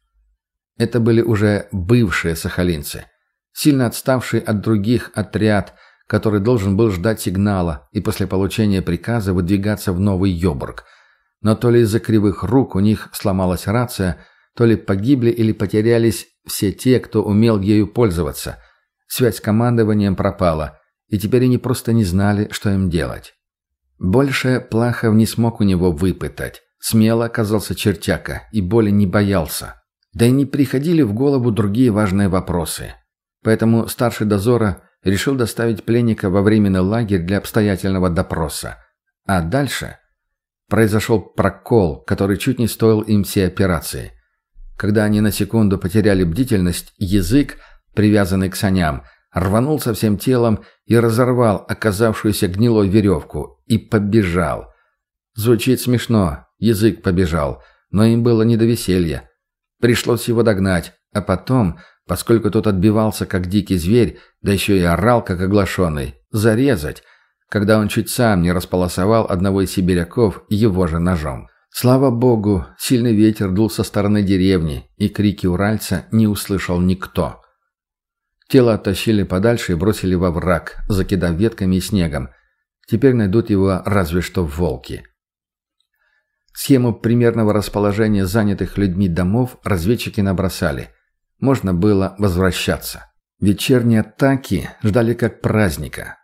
Это были уже бывшие сахалинцы. Сильно отставший от других отряд, который должен был ждать сигнала и после получения приказа выдвигаться в Новый Йобург. Но то ли из-за кривых рук у них сломалась рация, то ли погибли или потерялись все те, кто умел ею пользоваться. Связь с командованием пропала – и теперь они просто не знали, что им делать. Больше Плахов не смог у него выпытать. Смело оказался чертяка и боли не боялся. Да и не приходили в голову другие важные вопросы. Поэтому старший дозора решил доставить пленника во временный лагерь для обстоятельного допроса. А дальше произошел прокол, который чуть не стоил им всей операции. Когда они на секунду потеряли бдительность, язык, привязанный к саням, рванулся всем телом и разорвал оказавшуюся гнилой веревку и побежал. Звучит смешно, язык побежал, но им было не до веселья. Пришлось его догнать, а потом, поскольку тот отбивался как дикий зверь, да еще и орал как оглашенный, зарезать, когда он чуть сам не располосовал одного из сибиряков его же ножом. Слава богу, сильный ветер дул со стороны деревни, и крики уральца не услышал никто. Тело оттащили подальше и бросили во враг, закидав ветками и снегом. Теперь найдут его разве что волки. Схему примерного расположения занятых людьми домов разведчики набросали. Можно было возвращаться. Вечерние атаки ждали как праздника.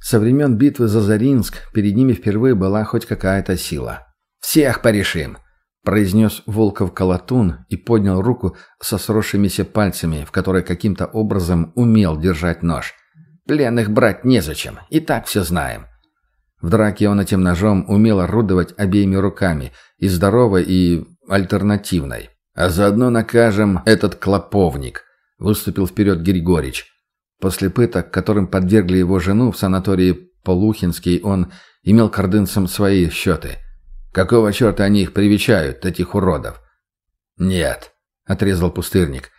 Со времен битвы за Заринск перед ними впервые была хоть какая-то сила. «Всех порешим!» произнес Волков колотун и поднял руку со сросшимися пальцами, в которой каким-то образом умел держать нож. «Пленных брать незачем, и так все знаем». В драке он этим ножом умел орудовать обеими руками, и здоровой, и альтернативной. «А заодно накажем этот клоповник», — выступил вперед Григорич. После пыток, которым подвергли его жену в санатории Полухинский, он имел к ордынцам свои счеты — Какого черта они их привечают, этих уродов? Нет, отрезал пустырник.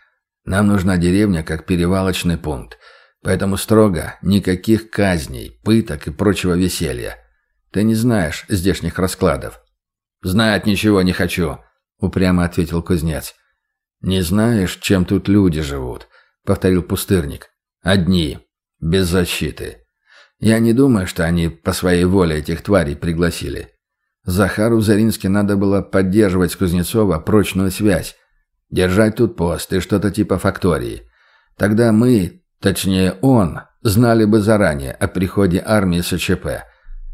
Нам нужна деревня как перевалочный пункт. Поэтому строго никаких казней, пыток и прочего веселья. Ты не знаешь здешних раскладов. Знать ничего не хочу, упрямо ответил кузнец. Не знаешь, чем тут люди живут, повторил пустырник. Одни, без защиты. Я не думаю, что они по своей воле этих тварей пригласили. Захару Заринске надо было поддерживать с Кузнецова прочную связь. Держать тут пост и что-то типа фактории. Тогда мы, точнее он, знали бы заранее о приходе армии СЧП.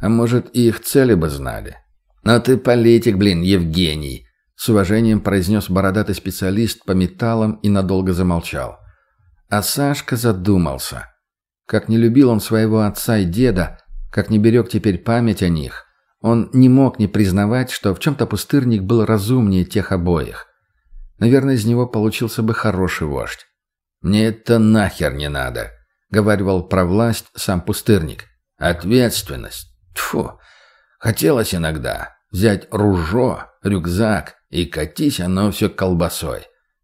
А может, и их цели бы знали. «Но ты политик, блин, Евгений!» С уважением произнес бородатый специалист по металлам и надолго замолчал. А Сашка задумался. Как не любил он своего отца и деда, как не берег теперь память о них, он не мог не признавать, что в чем-то пустырник был разумнее тех обоих. Наверное, из него получился бы хороший вождь. «Мне это нахер не надо», — говаривал про власть сам пустырник. «Ответственность. Тьфу. Хотелось иногда взять ружо, рюкзак и катись оно все колбасой.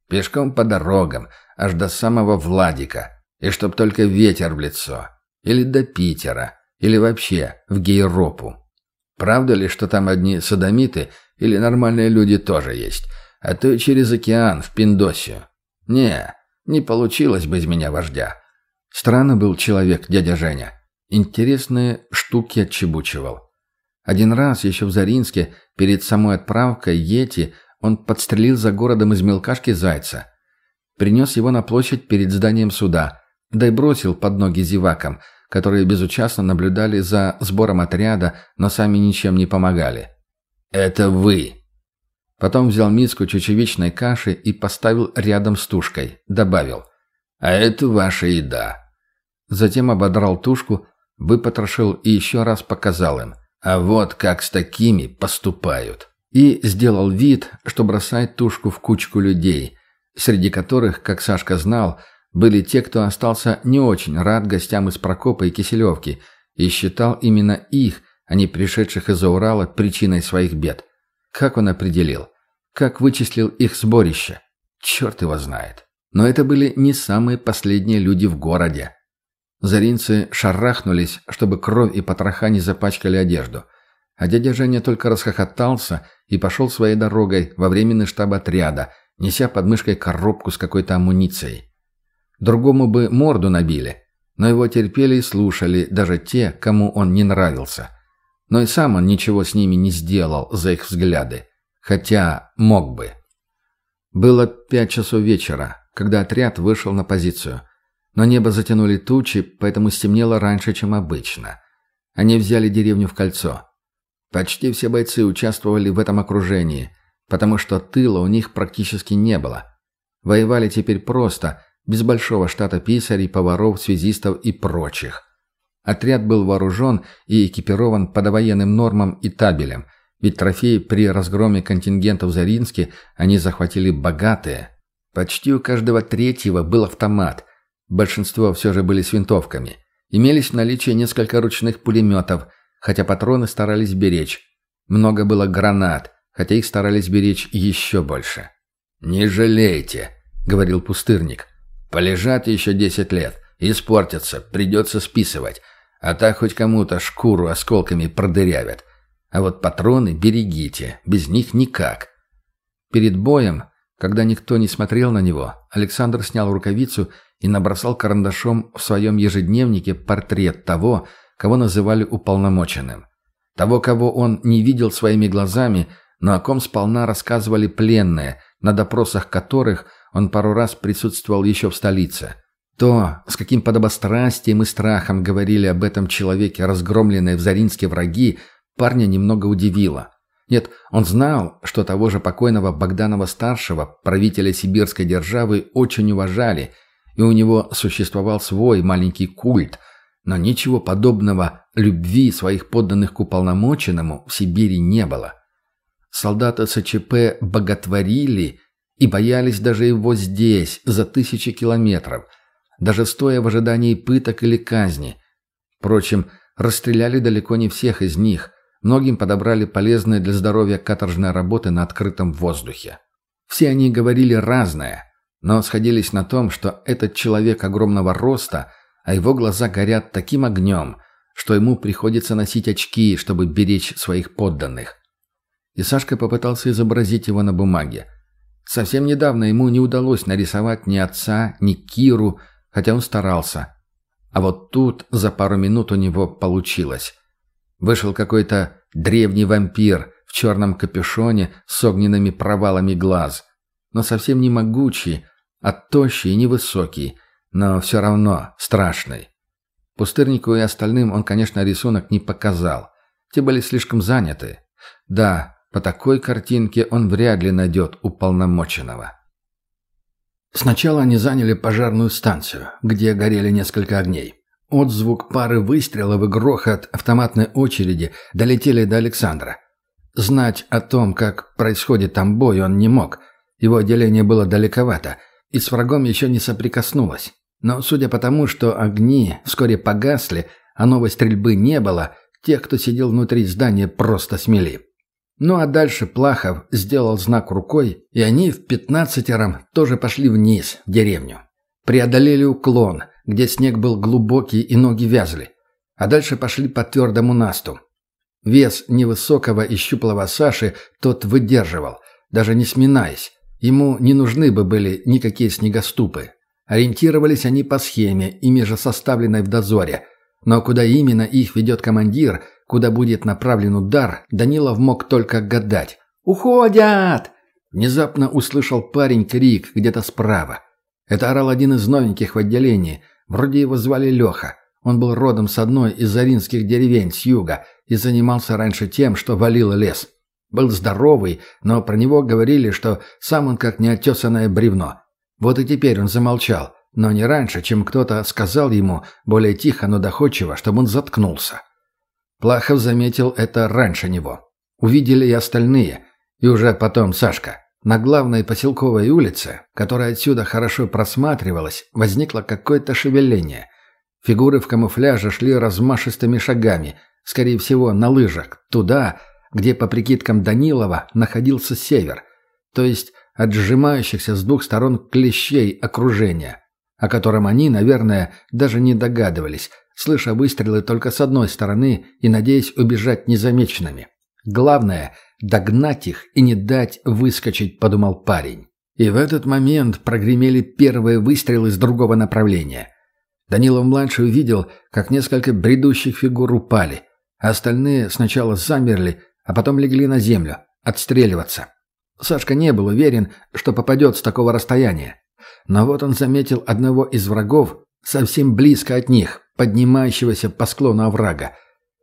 Пешком по дорогам, аж до самого Владика. И чтоб только ветер в лицо. Или до Питера. Или вообще в Гейропу. Правда ли, что там одни садомиты или нормальные люди тоже есть? А то и через океан в Пиндосию. Не, не получилось бы из меня вождя. Странно был человек, дядя Женя. Интересные штуки отчебучивал. Один раз, еще в Заринске, перед самой отправкой Йети, он подстрелил за городом из мелкашки зайца. Принес его на площадь перед зданием суда, да и бросил под ноги зевакам, которые безучастно наблюдали за сбором отряда, но сами ничем не помогали. «Это вы!» Потом взял миску чечевичной каши и поставил рядом с тушкой. Добавил. «А это ваша еда». Затем ободрал тушку, выпотрошил и еще раз показал им. «А вот как с такими поступают» и сделал вид, что бросает тушку в кучку людей, среди которых, как Сашка знал, были те, кто остался не очень рад гостям из Прокопа и Киселевки и считал именно их, а не пришедших из-за Урала, причиной своих бед. Как он определил? Как вычислил их сборище? Черт его знает. Но это были не самые последние люди в городе. Заринцы шарахнулись, чтобы кровь и потроха не запачкали одежду – а дядя Женя только расхохотался и пошел своей дорогой во временный штаб отряда, неся под мышкой коробку с какой-то амуницией. Другому бы морду набили, но его терпели и слушали даже те, кому он не нравился. Но и сам он ничего с ними не сделал за их взгляды. Хотя мог бы. Было пять часов вечера, когда отряд вышел на позицию. Но небо затянули тучи, поэтому стемнело раньше, чем обычно. Они взяли деревню в кольцо. Почти все бойцы участвовали в этом окружении, потому что тыла у них практически не было. Воевали теперь просто, без большого штата писарей, поваров, связистов и прочих. Отряд был вооружен и экипирован по довоенным нормам и табелям, ведь трофеи при разгроме контингента в Заринске они захватили богатые. Почти у каждого третьего был автомат, большинство все же были с винтовками. Имелись в наличии несколько ручных пулеметов – хотя патроны старались беречь. Много было гранат, хотя их старались беречь еще больше. «Не жалейте», — говорил пустырник. «Полежат еще десять лет, испортятся, придется списывать, а так хоть кому-то шкуру осколками продырявят. А вот патроны берегите, без них никак». Перед боем, когда никто не смотрел на него, Александр снял рукавицу и набросал карандашом в своем ежедневнике портрет того, кого называли уполномоченным. Того, кого он не видел своими глазами, но о ком сполна рассказывали пленные, на допросах которых он пару раз присутствовал еще в столице. То, с каким подобострастием и страхом говорили об этом человеке разгромленные в Заринске враги, парня немного удивило. Нет, он знал, что того же покойного Богданова-старшего, правителя сибирской державы, очень уважали, и у него существовал свой маленький культ – но ничего подобного любви своих подданных к уполномоченному в Сибири не было. Солдаты СЧП боготворили и боялись даже его здесь, за тысячи километров, даже стоя в ожидании пыток или казни. Впрочем, расстреляли далеко не всех из них, многим подобрали полезные для здоровья каторжные работы на открытом воздухе. Все они говорили разное, но сходились на том, что этот человек огромного роста – а его глаза горят таким огнем, что ему приходится носить очки, чтобы беречь своих подданных. И Сашка попытался изобразить его на бумаге. Совсем недавно ему не удалось нарисовать ни отца, ни Киру, хотя он старался. А вот тут за пару минут у него получилось. Вышел какой-то древний вампир в черном капюшоне с огненными провалами глаз. Но совсем не могучий, а тощий и невысокий – но все равно страшный. Пустырнику и остальным он, конечно, рисунок не показал. Те были слишком заняты. Да, по такой картинке он вряд ли найдет уполномоченного. Сначала они заняли пожарную станцию, где горели несколько огней. Отзвук пары выстрелов и грохот автоматной очереди долетели до Александра. Знать о том, как происходит там бой, он не мог. Его отделение было далековато, и с врагом еще не соприкоснулось. Но судя по тому, что огни вскоре погасли, а новой стрельбы не было, тех, кто сидел внутри здания, просто смели. Ну а дальше Плахов сделал знак рукой, и они в пятнадцатером тоже пошли вниз, в деревню. Преодолели уклон, где снег был глубокий и ноги вязли. А дальше пошли по твердому насту. Вес невысокого и щуплого Саши тот выдерживал, даже не сминаясь. Ему не нужны бы были никакие снегоступы. Ориентировались они по схеме, ими же составленной в дозоре. Но куда именно их ведет командир, куда будет направлен удар, Данилов мог только гадать. «Уходят!» Внезапно услышал парень крик где-то справа. Это орал один из новеньких в отделении. Вроде его звали Леха. Он был родом с одной из заринских деревень с юга и занимался раньше тем, что валил лес. Был здоровый, но про него говорили, что сам он как неотесанное бревно. Вот и теперь он замолчал, но не раньше, чем кто-то сказал ему, более тихо, но доходчиво, чтобы он заткнулся. Плахов заметил это раньше него. Увидели и остальные, и уже потом Сашка. На главной поселковой улице, которая отсюда хорошо просматривалась, возникло какое-то шевеление. Фигуры в камуфляже шли размашистыми шагами, скорее всего, на лыжах, туда, где, по прикидкам Данилова, находился север, то есть от сжимающихся с двух сторон клещей окружения, о котором они, наверное, даже не догадывались, слыша выстрелы только с одной стороны и надеясь убежать незамеченными. Главное — догнать их и не дать выскочить, подумал парень. И в этот момент прогремели первые выстрелы с другого направления. Данилов-младший увидел, как несколько бредущих фигур упали, а остальные сначала замерли, а потом легли на землю, отстреливаться. Сашка не был уверен, что попадет с такого расстояния. Но вот он заметил одного из врагов совсем близко от них, поднимающегося по склону оврага.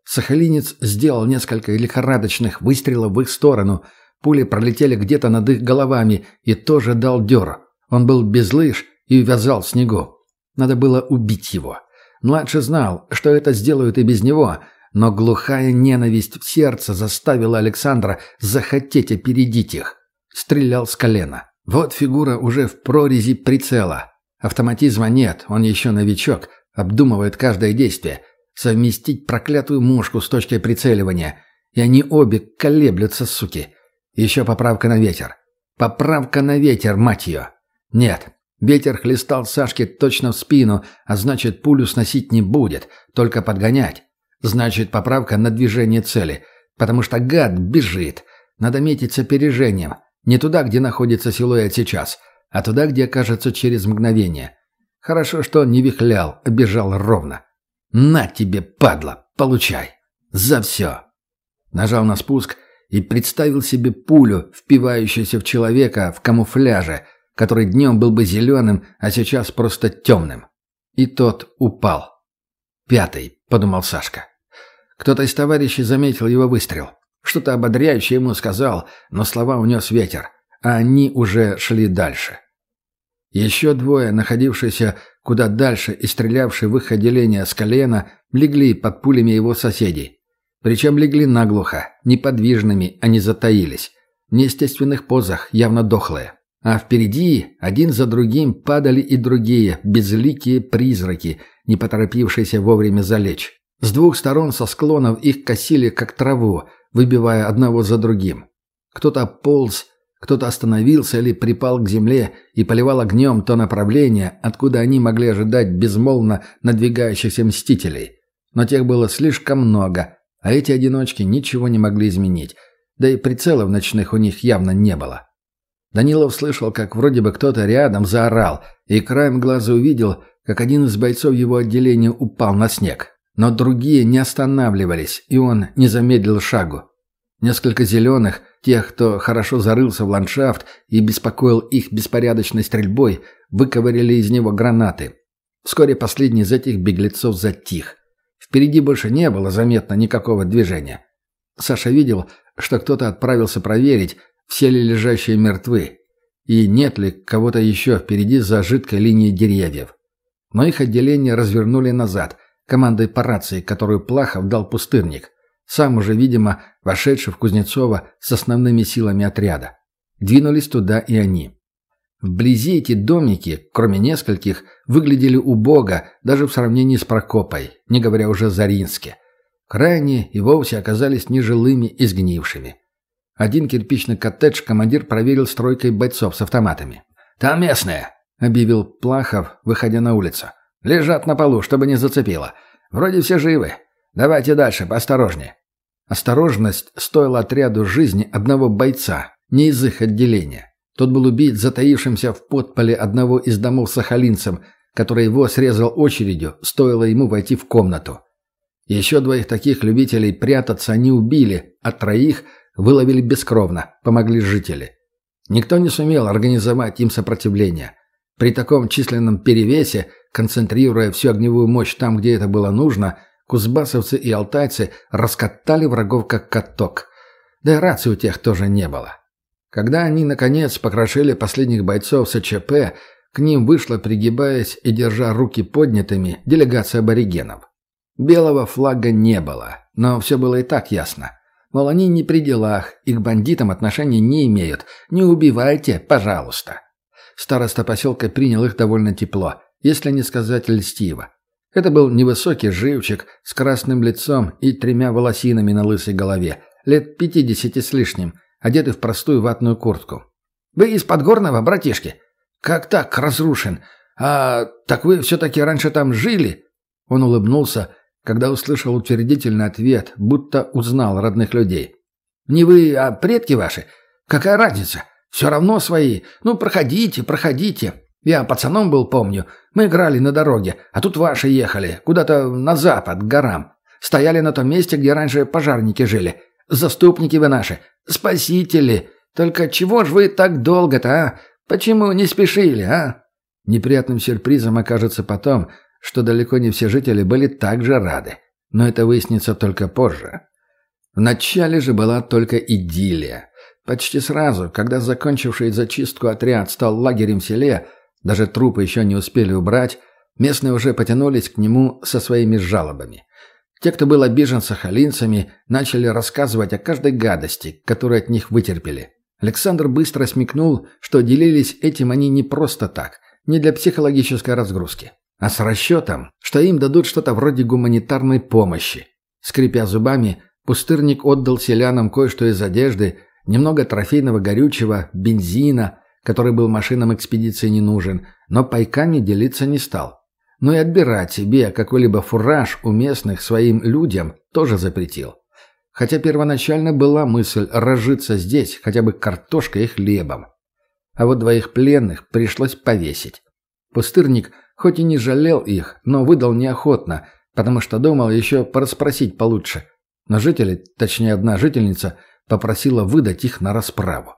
Сахалинец сделал несколько лихорадочных выстрелов в их сторону. Пули пролетели где-то над их головами и тоже дал дёр. Он был без лыж и увязал в снегу. Надо было убить его. Младший знал, что это сделают и без него — но глухая ненависть в сердце заставила Александра захотеть опередить их. Стрелял с колена. Вот фигура уже в прорези прицела. Автоматизма нет, он еще новичок, обдумывает каждое действие. Совместить проклятую мушку с точкой прицеливания. И они обе колеблются, суки. Еще поправка на ветер. Поправка на ветер, мать ее. Нет, ветер хлестал Сашке точно в спину, а значит пулю сносить не будет, только подгонять. Значит, поправка на движение цели. Потому что гад бежит. Надо метить с опережением. Не туда, где находится силуэт сейчас, а туда, где окажется через мгновение. Хорошо, что он не вихлял, а бежал ровно. «На тебе, падла! Получай! За все!» Нажал на спуск и представил себе пулю, впивающуюся в человека в камуфляже, который днем был бы зеленым, а сейчас просто темным. И тот упал. «Пятый», — подумал Сашка. Кто-то из товарищей заметил его выстрел. Что-то ободряющее ему сказал, но слова унес ветер, а они уже шли дальше. Еще двое, находившиеся куда дальше и стрелявшие в их отделение с колена, легли под пулями его соседей. Причем легли наглухо, неподвижными, они затаились. В неестественных позах, явно дохлые. А впереди один за другим падали и другие, безликие призраки, не поторопившиеся вовремя залечь. С двух сторон со склонов их косили, как траву, выбивая одного за другим. Кто-то полз, кто-то остановился или припал к земле и поливал огнем то направление, откуда они могли ожидать безмолвно надвигающихся мстителей. Но тех было слишком много, а эти одиночки ничего не могли изменить, да и прицелов ночных у них явно не было. Данилов слышал, как вроде бы кто-то рядом заорал, и краем глаза увидел, как один из бойцов его отделения упал на снег. Но другие не останавливались, и он не замедлил шагу. Несколько зеленых, тех, кто хорошо зарылся в ландшафт и беспокоил их беспорядочной стрельбой, выковыряли из него гранаты. Вскоре последний из этих беглецов затих. Впереди больше не было заметно никакого движения. Саша видел, что кто-то отправился проверить, все ли лежащие мертвы. и нет ли кого-то еще впереди за жидкой линией деревьев. Но их отделение развернули назад, командой по рации, которую Плахов дал пустырник, сам уже, видимо, вошедший в Кузнецова с основными силами отряда. Двинулись туда и они. Вблизи эти домики, кроме нескольких, выглядели убого даже в сравнении с Прокопой, не говоря уже о Заринске. Крайние и вовсе оказались нежилыми и сгнившими. Один кирпичный коттедж командир проверил стройкой бойцов с автоматами. «Там местные», — объявил Плахов, выходя на улицу. «Лежат на полу, чтобы не зацепило. Вроде все живы. Давайте дальше, поосторожнее». Осторожность стоила отряду жизни одного бойца, не из их отделения. Тот был убит затаившимся в подполе одного из домов сахалинцем, который его срезал очередью, стоило ему войти в комнату. Еще двоих таких любителей прятаться они убили, а троих выловили бескровно, помогли жители. Никто не сумел организовать им сопротивление. При таком численном перевесе, концентрируя всю огневую мощь там, где это было нужно, кузбассовцы и алтайцы раскатали врагов как каток. Да и рации у тех тоже не было. Когда они, наконец, покрошили последних бойцов СЧП, к ним вышла, пригибаясь и держа руки поднятыми, делегация аборигенов. Белого флага не было, но все было и так ясно. Мол, они не при делах и к бандитам отношения не имеют. Не убивайте, пожалуйста. Староста поселка принял их довольно тепло, если не сказать льстиво. Это был невысокий живчик с красным лицом и тремя волосинами на лысой голове, лет пятидесяти с лишним, одетый в простую ватную куртку. «Вы из Подгорного, братишки? Как так разрушен? А так вы все-таки раньше там жили?» Он улыбнулся, когда услышал утвердительный ответ, будто узнал родных людей. «Не вы, а предки ваши? Какая разница? Все равно свои. Ну, проходите, проходите. Я пацаном был, помню. Мы играли на дороге, а тут ваши ехали, куда-то на запад, к горам. Стояли на том месте, где раньше пожарники жили. Заступники вы наши, спасители. Только чего ж вы так долго-то, а? Почему не спешили, а?» Неприятным сюрпризом окажется потом, что далеко не все жители были также рады. Но это выяснится только позже. Вначале же была только идиллия. Почти сразу, когда закончивший зачистку отряд стал лагерем в селе, даже трупы еще не успели убрать, местные уже потянулись к нему со своими жалобами. Те, кто был обижен сахалинцами, начали рассказывать о каждой гадости, которую от них вытерпели. Александр быстро смекнул, что делились этим они не просто так, не для психологической разгрузки а с расчетом, что им дадут что-то вроде гуманитарной помощи. Скрипя зубами, пустырник отдал селянам кое-что из одежды, немного трофейного горючего, бензина, который был машинам экспедиции не нужен, но пайками делиться не стал. Но и отбирать себе какой-либо фураж у местных своим людям тоже запретил. Хотя первоначально была мысль разжиться здесь хотя бы картошкой и хлебом. А вот двоих пленных пришлось повесить. Пустырник – Хоть и не жалел их, но выдал неохотно, потому что думал еще порасспросить получше. Но жители, точнее одна жительница, попросила выдать их на расправу.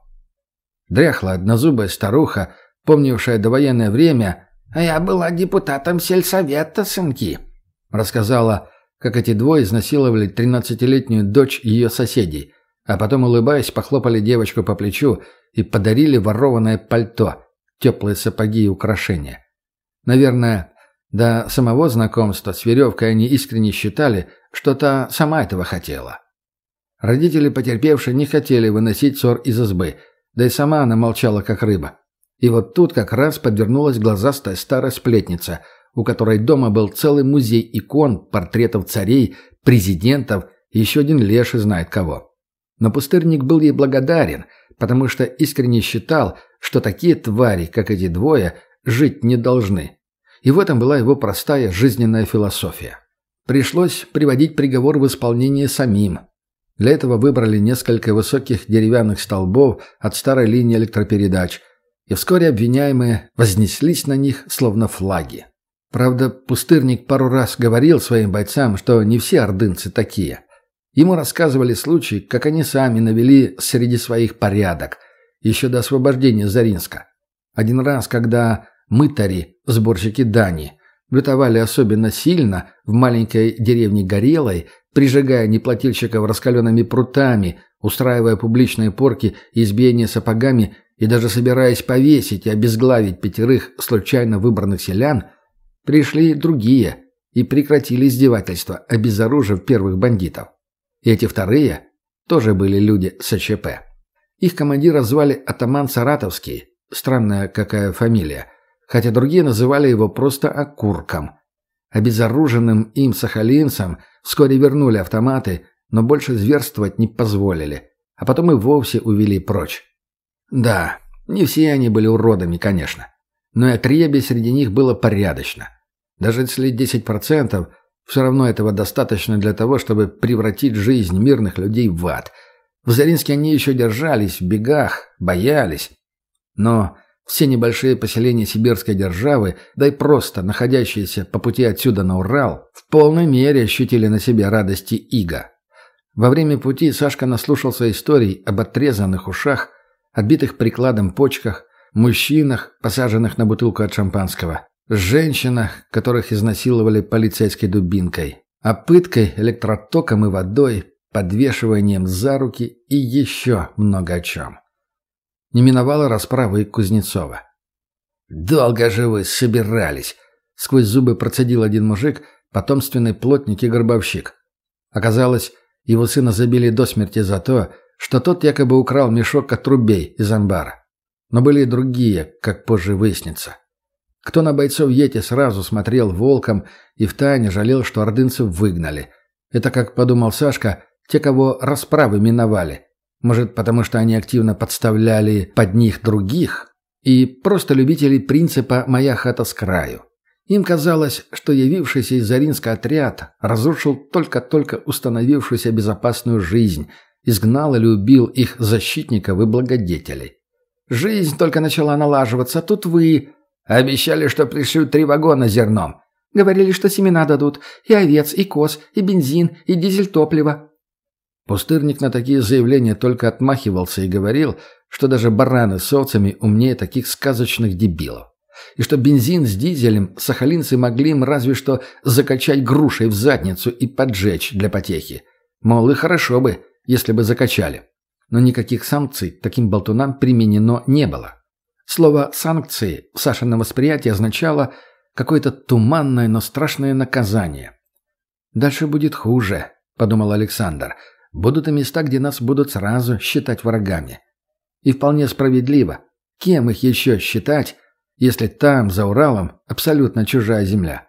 Дряхлая однозубая старуха, помнившая довоенное время, «А я была депутатом сельсовета, сынки», рассказала, как эти двое изнасиловали тринадцатилетнюю дочь ее соседей, а потом, улыбаясь, похлопали девочку по плечу и подарили ворованное пальто, теплые сапоги и украшения. Наверное, до самого знакомства с веревкой они искренне считали, что та сама этого хотела. Родители потерпевшей не хотели выносить ссор из избы, да и сама она молчала, как рыба. И вот тут как раз подвернулась глазастая старая сплетница, у которой дома был целый музей икон, портретов царей, президентов и еще один леший знает кого. Но пустырник был ей благодарен, потому что искренне считал, что такие твари, как эти двое, жить не должны. И в этом была его простая жизненная философия. Пришлось приводить приговор в исполнение самим. Для этого выбрали несколько высоких деревянных столбов от старой линии электропередач, и вскоре обвиняемые вознеслись на них, словно флаги. Правда, пустырник пару раз говорил своим бойцам, что не все ордынцы такие. Ему рассказывали случаи, как они сами навели среди своих порядок, еще до освобождения Заринска. Один раз, когда мытари, сборщики дани, бытовали особенно сильно в маленькой деревне Горелой, прижигая неплательщиков раскаленными прутами, устраивая публичные порки и избиение сапогами и даже собираясь повесить и обезглавить пятерых случайно выбранных селян, пришли другие и прекратили издевательство, обезоружив первых бандитов. Эти вторые тоже были люди с ЧП. Их командира звали атаман Саратовский, странная какая фамилия, хотя другие называли его просто Окурком. Обезоруженным им сахалинцам вскоре вернули автоматы, но больше зверствовать не позволили, а потом и вовсе увели прочь. Да, не все они были уродами, конечно. Но и отребье среди них было порядочно. Даже если 10%, все равно этого достаточно для того, чтобы превратить жизнь мирных людей в ад. В Заринске они еще держались в бегах, боялись. Но все небольшие поселения сибирской державы, да и просто находящиеся по пути отсюда на Урал, в полной мере ощутили на себе радости Ига. Во время пути Сашка наслушался историй об отрезанных ушах, отбитых прикладом почках, мужчинах, посаженных на бутылку от шампанского, женщинах, которых изнасиловали полицейской дубинкой, о пыткой электротоком и водой, подвешиванием за руки и еще много о чем. Не миновала расправы Кузнецова. «Долго же вы собирались!» — сквозь зубы процедил один мужик, потомственный плотник и гробовщик. Оказалось, его сына забили до смерти за то, что тот якобы украл мешок от трубей из амбара. Но были и другие, как позже выяснится. Кто на бойцов Йети сразу смотрел волком и втайне жалел, что ордынцев выгнали. Это, как подумал Сашка, те, кого расправы миновали. Может, потому что они активно подставляли под них других? И просто любители принципа «моя хата с краю». Им казалось, что явившийся из Заринска отряд разрушил только-только установившуюся безопасную жизнь, изгнал или убил их защитников и благодетелей. Жизнь только начала налаживаться, тут вы... Обещали, что пришлют три вагона зерном. Говорили, что семена дадут, и овец, и коз, и бензин, и дизель топлива. Пустырник на такие заявления только отмахивался и говорил, что даже бараны с овцами умнее таких сказочных дебилов и что бензин с дизелем сахалинцы могли им разве что закачать грушей в задницу и поджечь для потехи. Мол, и хорошо бы, если бы закачали. Но никаких санкций таким болтунам применено не было. Слово «санкции» в Сашином восприятии означало какое-то туманное, но страшное наказание. «Дальше будет хуже», — подумал Александр. «Будут и места, где нас будут сразу считать врагами». И вполне справедливо. Кем их еще считать, если там, за Уралом, абсолютно чужая земля.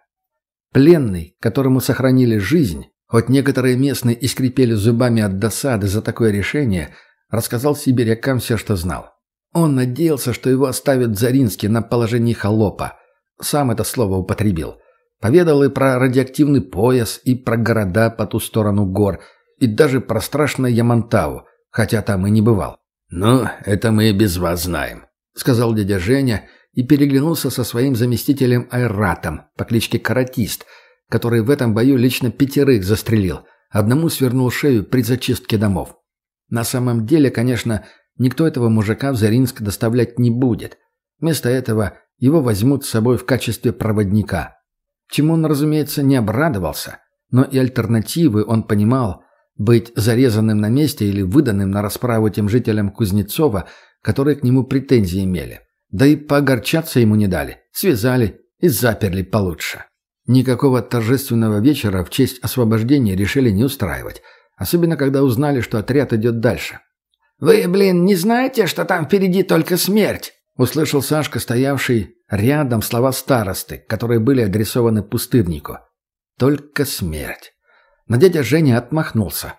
Пленный, которому сохранили жизнь, хоть некоторые местные и скрипели зубами от досады за такое решение, рассказал сибирякам все, что знал. Он надеялся, что его оставят в Заринске на положении холопа. Сам это слово употребил. Поведал и про радиоактивный пояс, и про города по ту сторону гор, и даже про страшное Ямантау, хотя там и не бывал. «Ну, это мы и без вас знаем», — сказал дядя Женя, — и переглянулся со своим заместителем Айратом по кличке Каратист, который в этом бою лично пятерых застрелил, одному свернул шею при зачистке домов. На самом деле, конечно, никто этого мужика в Заринск доставлять не будет. Вместо этого его возьмут с собой в качестве проводника. Чему он, разумеется, не обрадовался, но и альтернативы он понимал – быть зарезанным на месте или выданным на расправу тем жителям Кузнецова, которые к нему претензии имели. Да и погорчаться ему не дали. Связали и заперли получше. Никакого торжественного вечера в честь освобождения решили не устраивать. Особенно, когда узнали, что отряд идет дальше. «Вы, блин, не знаете, что там впереди только смерть?» Услышал Сашка, стоявший рядом слова старосты, которые были адресованы пустырнику. «Только смерть». Но дядя Женя отмахнулся.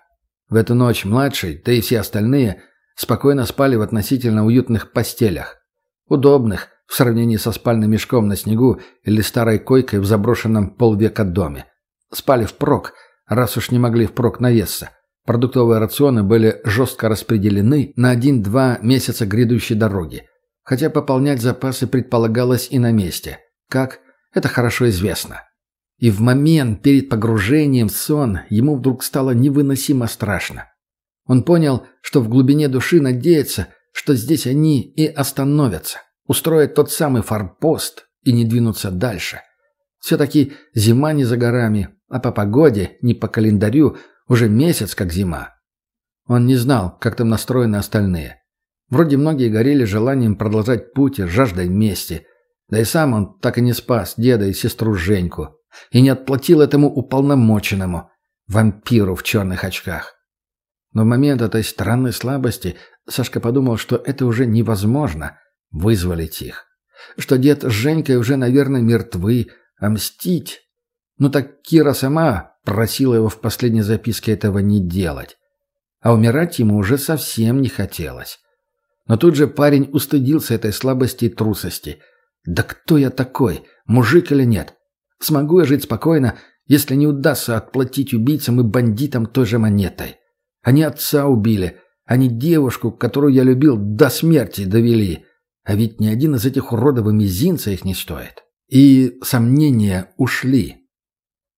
В эту ночь младший, да и все остальные, спокойно спали в относительно уютных постелях. Удобных, в сравнении со спальным мешком на снегу или старой койкой в заброшенном полвека доме. Спали впрок, раз уж не могли впрок наесться. Продуктовые рационы были жестко распределены на один-два месяца грядущей дороги. Хотя пополнять запасы предполагалось и на месте. Как? Это хорошо известно. И в момент перед погружением в сон ему вдруг стало невыносимо страшно. Он понял, что в глубине души надеется, что здесь они и остановятся, устроят тот самый форпост и не двинутся дальше. Все-таки зима не за горами, а по погоде, не по календарю, уже месяц как зима. Он не знал, как там настроены остальные. Вроде многие горели желанием продолжать путь и жаждой мести. Да и сам он так и не спас деда и сестру Женьку. И не отплатил этому уполномоченному, вампиру в черных очках. Но в момент этой странной слабости Сашка подумал, что это уже невозможно вызволить их. Что дед с Женькой уже, наверное, мертвы, а мстить... Ну так Кира сама просила его в последней записке этого не делать. А умирать ему уже совсем не хотелось. Но тут же парень устыдился этой слабости и трусости. «Да кто я такой? Мужик или нет? Смогу я жить спокойно, если не удастся отплатить убийцам и бандитам той же монетой? Они отца убили, они девушку, которую я любил, до смерти довели. А ведь ни один из этих уродов и мизинца их не стоит». И сомнения ушли.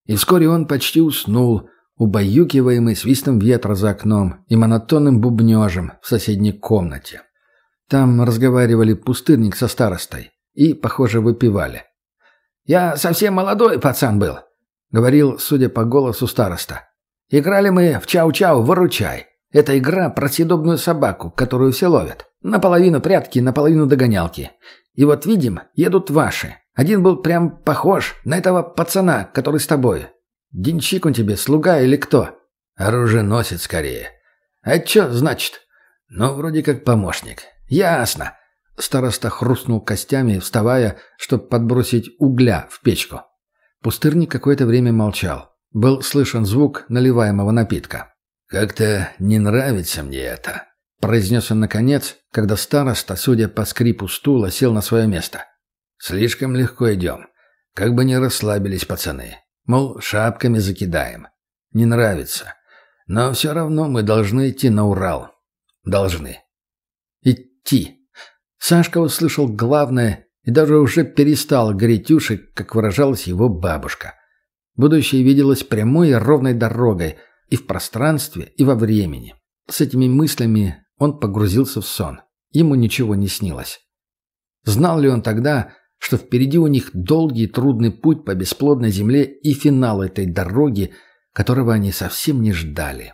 И вскоре он почти уснул, убаюкиваемый свистом ветра за окном и монотонным бубнежем в соседней комнате. Там разговаривали пустырник со старостой и, похоже, выпивали. «Я совсем молодой пацан был», — говорил, судя по голосу староста. «Играли мы в чау-чау, выручай. Это игра про съедобную собаку, которую все ловят. Наполовину прятки, наполовину догонялки. И вот видим, едут ваши. Один был прям похож на этого пацана, который с тобой. Денщик он тебе, слуга или кто? Оруженосец скорее. А чё значит? Ну, вроде как помощник. «Ясно». Староста хрустнул костями, вставая, чтобы подбросить угля в печку. Пустырник какое-то время молчал. Был слышен звук наливаемого напитка. «Как-то не нравится мне это», — произнес он наконец, когда староста, судя по скрипу стула, сел на свое место. «Слишком легко идем. Как бы не расслабились пацаны. Мол, шапками закидаем. Не нравится. Но все равно мы должны идти на Урал. Должны идти. Сашка услышал главное и даже уже перестал гореть уши, как выражалась его бабушка. Будущее виделось прямой и ровной дорогой и в пространстве, и во времени. С этими мыслями он погрузился в сон. Ему ничего не снилось. Знал ли он тогда, что впереди у них долгий и трудный путь по бесплодной земле и финал этой дороги, которого они совсем не ждали?